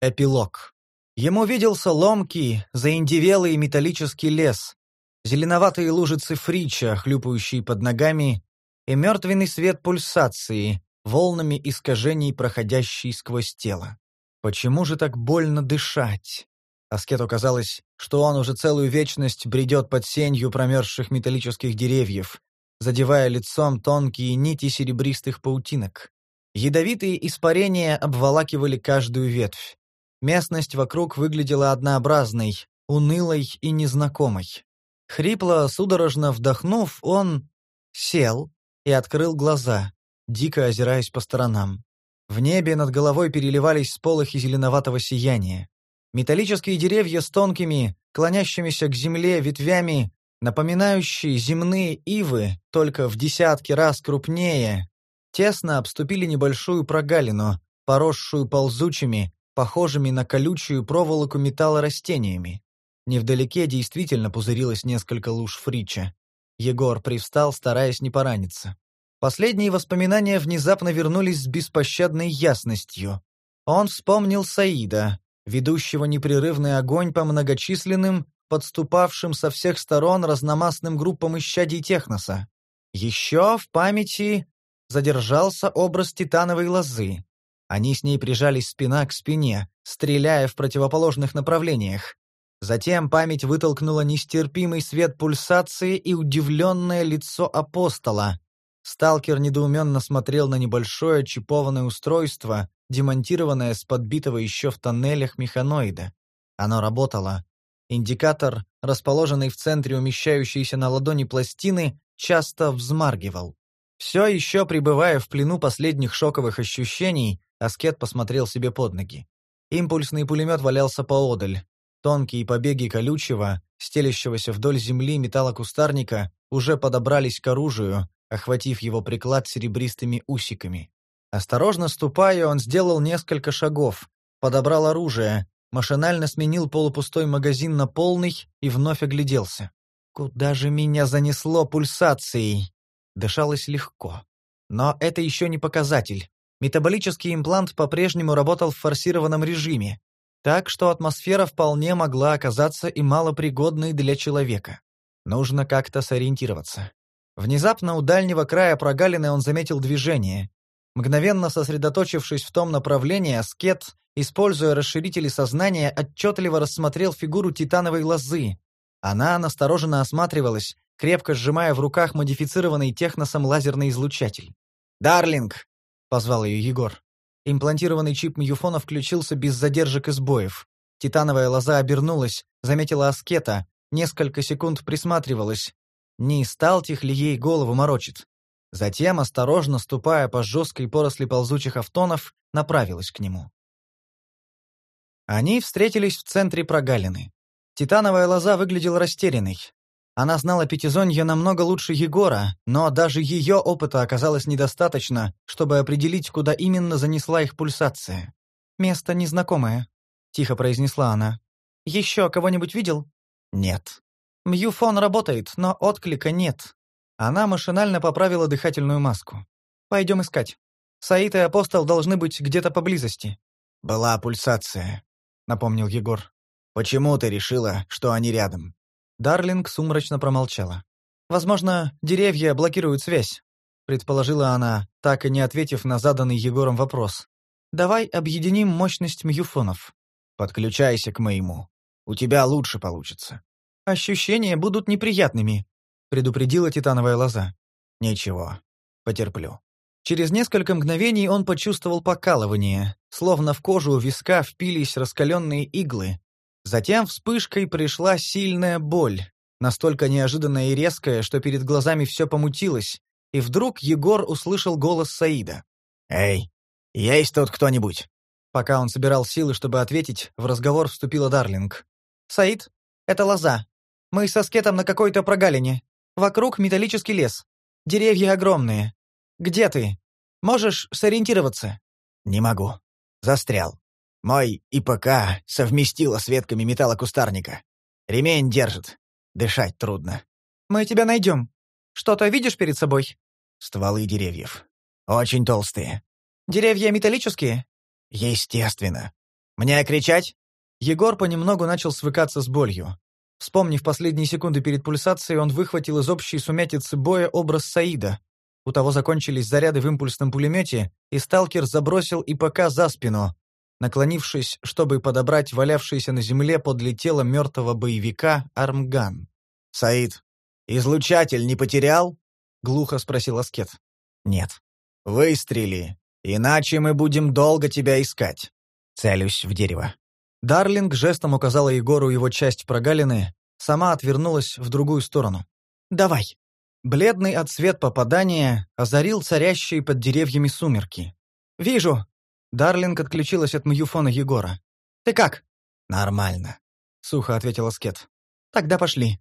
Эпилог. Ему виделся ломкий, заиндевелый металлический лес, зеленоватые лужицы фрича, хлюпающие под ногами, и мертвенный свет пульсации, волнами искажений, проходящий сквозь тело. Почему же так больно дышать? Аскету казалось, что он уже целую вечность бредет под сенью промерзших металлических деревьев, задевая лицом тонкие нити серебристых паутинок. Ядовитые испарения обволакивали каждую ветвь. Местность вокруг выглядела однообразной, унылой и незнакомой. Хрипло, судорожно вдохнув, он сел и открыл глаза, дико озираясь по сторонам. В небе над головой переливались сполохи зеленоватого сияния. Металлические деревья с тонкими, клонящимися к земле ветвями, напоминающие земные ивы, только в десятки раз крупнее, тесно обступили небольшую прогалину, поросшую ползучими, похожими на колючую проволоку металла растениями. Невдалеке действительно пузырилось несколько луж фрича. Егор привстал, стараясь не пораниться. Последние воспоминания внезапно вернулись с беспощадной ясностью. Он вспомнил Саида, ведущего непрерывный огонь по многочисленным, подступавшим со всех сторон разномастным группам исчадий Техноса. Еще в памяти задержался образ титановой лозы. Они с ней прижались спина к спине, стреляя в противоположных направлениях. Затем память вытолкнула нестерпимый свет пульсации и удивленное лицо апостола. Сталкер недоуменно смотрел на небольшое чипованное устройство, демонтированное с подбитого еще в тоннелях механоида. Оно работало. Индикатор, расположенный в центре умещающейся на ладони пластины, часто взмаргивал. Все еще пребывая в плену последних шоковых ощущений, Аскет посмотрел себе под ноги. Импульсный пулемет валялся поодаль. Тонкие побеги колючего, стелящегося вдоль земли металлокустарника, уже подобрались к оружию, охватив его приклад серебристыми усиками. Осторожно ступая, он сделал несколько шагов, подобрал оружие, машинально сменил полупустой магазин на полный и вновь огляделся. «Куда же меня занесло пульсацией?» Дышалось легко. Но это еще не показатель. Метаболический имплант по-прежнему работал в форсированном режиме, так что атмосфера вполне могла оказаться и малопригодной для человека. Нужно как-то сориентироваться. Внезапно у дальнего края прогалины он заметил движение. Мгновенно сосредоточившись в том направлении, аскет, используя расширители сознания, отчетливо рассмотрел фигуру титановой лозы. Она настороженно осматривалась, крепко сжимая в руках модифицированный техносом лазерный излучатель. «Дарлинг!» — позвал ее Егор. Имплантированный чип Мьюфона включился без задержек и сбоев. Титановая лоза обернулась, заметила аскета, несколько секунд присматривалась. Не сталтих ли ей голову морочит? Затем, осторожно ступая по жесткой поросли ползучих автонов, направилась к нему. Они встретились в центре прогалины. Титановая лоза выглядела растерянной. Она знала Пятизонье намного лучше Егора, но даже ее опыта оказалось недостаточно, чтобы определить, куда именно занесла их пульсация. «Место незнакомое», — тихо произнесла она. «Еще кого-нибудь видел?» «Нет». «Мьюфон работает, но отклика нет». Она машинально поправила дыхательную маску. «Пойдем искать. Саид и Апостол должны быть где-то поблизости». «Была пульсация», — напомнил Егор. «Почему ты решила, что они рядом?» Дарлинг сумрачно промолчала. «Возможно, деревья блокируют связь», — предположила она, так и не ответив на заданный Егором вопрос. «Давай объединим мощность мьюфонов». «Подключайся к моему. У тебя лучше получится». «Ощущения будут неприятными», — предупредила титановая лоза. «Ничего, потерплю». Через несколько мгновений он почувствовал покалывание, словно в кожу у виска впились раскаленные иглы, Затем вспышкой пришла сильная боль, настолько неожиданная и резкая, что перед глазами все помутилось, и вдруг Егор услышал голос Саида. «Эй, есть тут кто-нибудь?» Пока он собирал силы, чтобы ответить, в разговор вступила Дарлинг. «Саид, это лоза. Мы со скетом на какой-то прогалине. Вокруг металлический лес. Деревья огромные. Где ты? Можешь сориентироваться?» «Не могу. Застрял. Мой ИПК совместила с ветками металлокустарника. Ремень держит. Дышать трудно. Мы тебя найдем. Что-то видишь перед собой? Стволы деревьев. Очень толстые. Деревья металлические? Естественно. Мне кричать?» Егор понемногу начал свыкаться с болью. Вспомнив последние секунды перед пульсацией, он выхватил из общей сумятицы боя образ Саида. У того закончились заряды в импульсном пулемете, и сталкер забросил ИПК за спину, наклонившись, чтобы подобрать валявшийся на земле подле тела мертвого боевика армган. «Саид, излучатель не потерял?» — глухо спросил Аскет. «Нет». «Выстрели, иначе мы будем долго тебя искать». Целюсь в дерево. Дарлинг жестом указала Егору его часть прогалины, сама отвернулась в другую сторону. «Давай». Бледный отсвет попадания озарил царящие под деревьями сумерки. «Вижу!» Дарлинг отключилась от мюфона Егора. «Ты как?» «Нормально», — сухо ответила Скет. «Тогда пошли».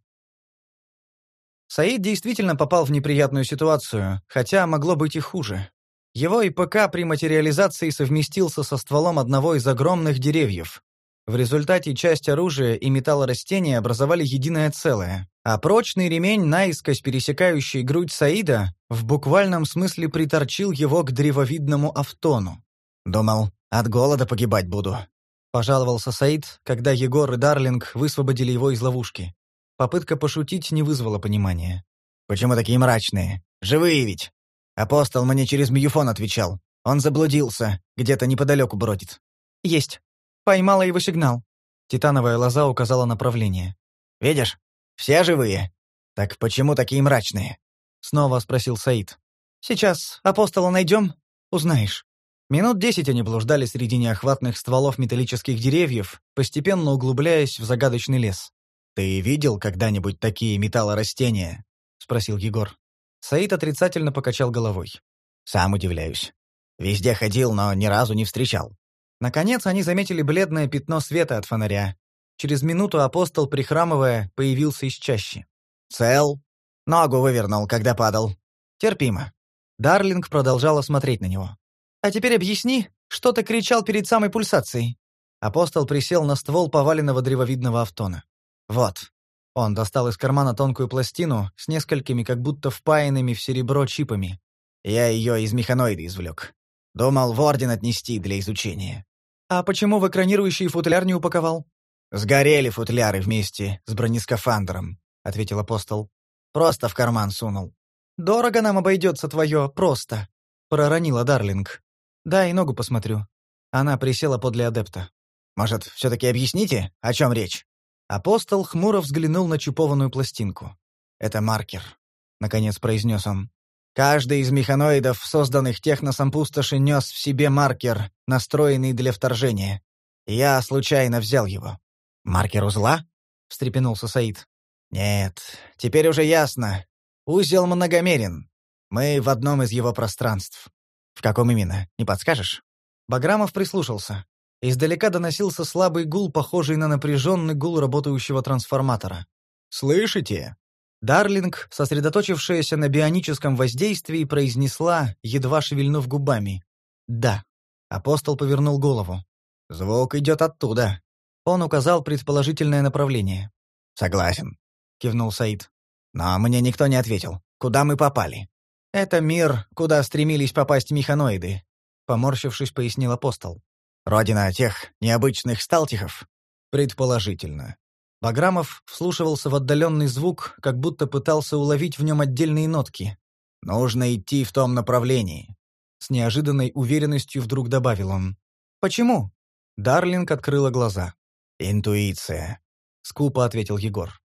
Саид действительно попал в неприятную ситуацию, хотя могло быть и хуже. Его ИПК при материализации совместился со стволом одного из огромных деревьев. В результате часть оружия и металлорастения образовали единое целое, а прочный ремень, наискось пересекающий грудь Саида, в буквальном смысле приторчил его к древовидному автону. «Думал, от голода погибать буду», — пожаловался Саид, когда Егор и Дарлинг высвободили его из ловушки. Попытка пошутить не вызвала понимания. «Почему такие мрачные? Живые ведь!» Апостол мне через мюфон отвечал. Он заблудился, где-то неподалеку бродит. «Есть. Поймала его сигнал». Титановая лоза указала направление. «Видишь? Все живые. Так почему такие мрачные?» Снова спросил Саид. «Сейчас апостола найдем, узнаешь». Минут десять они блуждали среди неохватных стволов металлических деревьев, постепенно углубляясь в загадочный лес. «Ты видел когда-нибудь такие металлорастения?» — спросил Егор. Саид отрицательно покачал головой. «Сам удивляюсь. Везде ходил, но ни разу не встречал». Наконец они заметили бледное пятно света от фонаря. Через минуту апостол, прихрамывая, появился из чащи. «Цел? Ногу вывернул, когда падал. Терпимо». Дарлинг продолжала смотреть на него. «А теперь объясни, что ты кричал перед самой пульсацией?» Апостол присел на ствол поваленного древовидного автона. «Вот». Он достал из кармана тонкую пластину с несколькими как будто впаянными в серебро чипами. Я ее из механоида извлек. Думал в орден отнести для изучения. «А почему в экранирующий футляр не упаковал?» «Сгорели футляры вместе с бронескафандром», — ответил апостол. «Просто в карман сунул». «Дорого нам обойдется твое «просто», — проронила Дарлинг. «Дай ногу посмотрю». Она присела подле адепта. «Может, все-таки объясните, о чем речь?» Апостол хмуро взглянул на чипованную пластинку. «Это маркер», — наконец произнес он. «Каждый из механоидов, созданных техносом пустоши, нес в себе маркер, настроенный для вторжения. Я случайно взял его». «Маркер узла?» — встрепенулся Саид. «Нет, теперь уже ясно. Узел многомерен. Мы в одном из его пространств. В каком именно, не подскажешь?» Баграмов прислушался. Издалека доносился слабый гул, похожий на напряженный гул работающего трансформатора. «Слышите?» Дарлинг, сосредоточившаяся на бионическом воздействии, произнесла, едва шевельнув губами. «Да». Апостол повернул голову. «Звук идет оттуда». Он указал предположительное направление. «Согласен», — кивнул Саид. «Но мне никто не ответил. Куда мы попали?» «Это мир, куда стремились попасть механоиды», — поморщившись, пояснил апостол. Родина тех необычных сталтихов? Предположительно. Баграмов вслушивался в отдаленный звук, как будто пытался уловить в нем отдельные нотки. «Нужно идти в том направлении», — с неожиданной уверенностью вдруг добавил он. «Почему?» Дарлинг открыла глаза. «Интуиция», — скупо ответил Егор.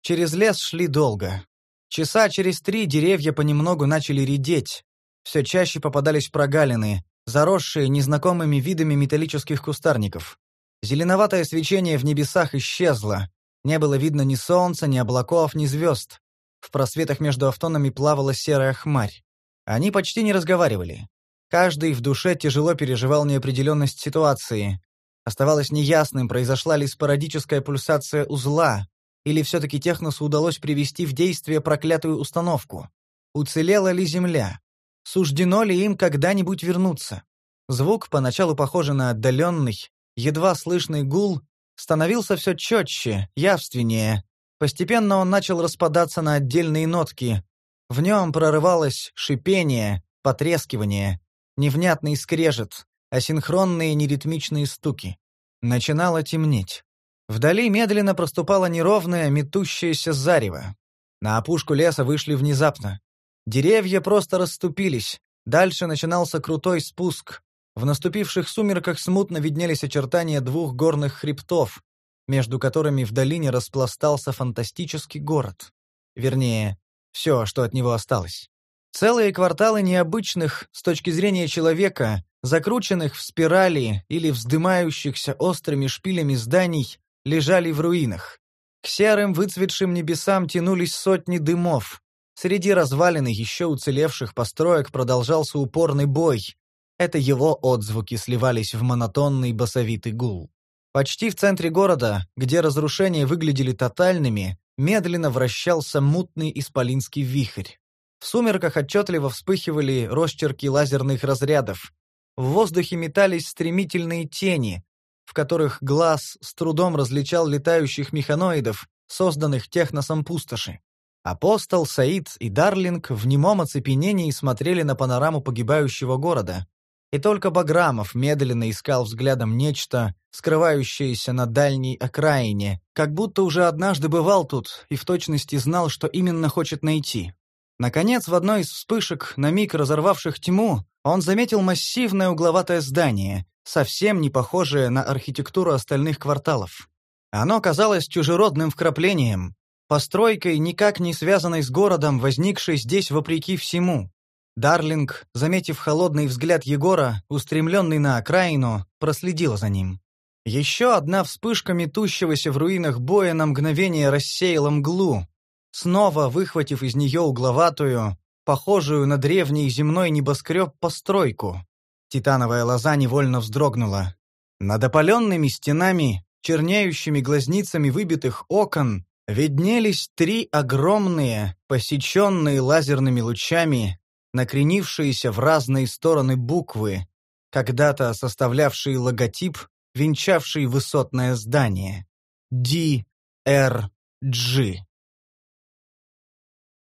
Через лес шли долго. Часа через три деревья понемногу начали редеть. Все чаще попадались прогалины, заросшие незнакомыми видами металлических кустарников. Зеленоватое свечение в небесах исчезло. Не было видно ни солнца, ни облаков, ни звезд. В просветах между автонами плавала серая хмарь. Они почти не разговаривали. Каждый в душе тяжело переживал неопределенность ситуации. Оставалось неясным, произошла ли спорадическая пульсация узла, или все-таки Техносу удалось привести в действие проклятую установку. Уцелела ли Земля? Суждено ли им когда-нибудь вернуться? Звук, поначалу похожий на отдаленный, едва слышный гул, становился все четче, явственнее. Постепенно он начал распадаться на отдельные нотки. В нем прорывалось шипение, потрескивание, невнятный скрежет, асинхронные неритмичные стуки. Начинало темнеть. Вдали медленно проступало неровное, метущееся зарево. На опушку леса вышли внезапно. Деревья просто расступились. Дальше начинался крутой спуск. В наступивших сумерках смутно виднелись очертания двух горных хребтов, между которыми в долине распластался фантастический город. Вернее, все, что от него осталось. Целые кварталы необычных, с точки зрения человека, закрученных в спирали или вздымающихся острыми шпилями зданий, лежали в руинах. К серым выцветшим небесам тянулись сотни дымов. Среди развалин еще уцелевших построек продолжался упорный бой. Это его отзвуки сливались в монотонный басовитый гул. Почти в центре города, где разрушения выглядели тотальными, медленно вращался мутный исполинский вихрь. В сумерках отчетливо вспыхивали росчерки лазерных разрядов. В воздухе метались стремительные тени, в которых глаз с трудом различал летающих механоидов, созданных техносом пустоши. Апостол, Саид и Дарлинг в немом оцепенении смотрели на панораму погибающего города. И только Баграмов медленно искал взглядом нечто, скрывающееся на дальней окраине, как будто уже однажды бывал тут и в точности знал, что именно хочет найти. Наконец, в одной из вспышек, на миг разорвавших тьму, он заметил массивное угловатое здание, совсем не похожее на архитектуру остальных кварталов. Оно казалось чужеродным вкраплением, постройкой, никак не связанной с городом, возникшей здесь вопреки всему. Дарлинг, заметив холодный взгляд Егора, устремленный на окраину, проследила за ним. Еще одна вспышка метущегося в руинах боя на мгновение рассеяла мглу, снова выхватив из нее угловатую, похожую на древний земной небоскреб постройку. Титановая лоза невольно вздрогнула. Над опаленными стенами, чернеющими глазницами выбитых окон, виднелись три огромные, посеченные лазерными лучами, накренившиеся в разные стороны буквы, когда-то составлявшие логотип, венчавший высотное здание. Д. Р. G.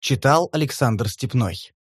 Читал Александр Степной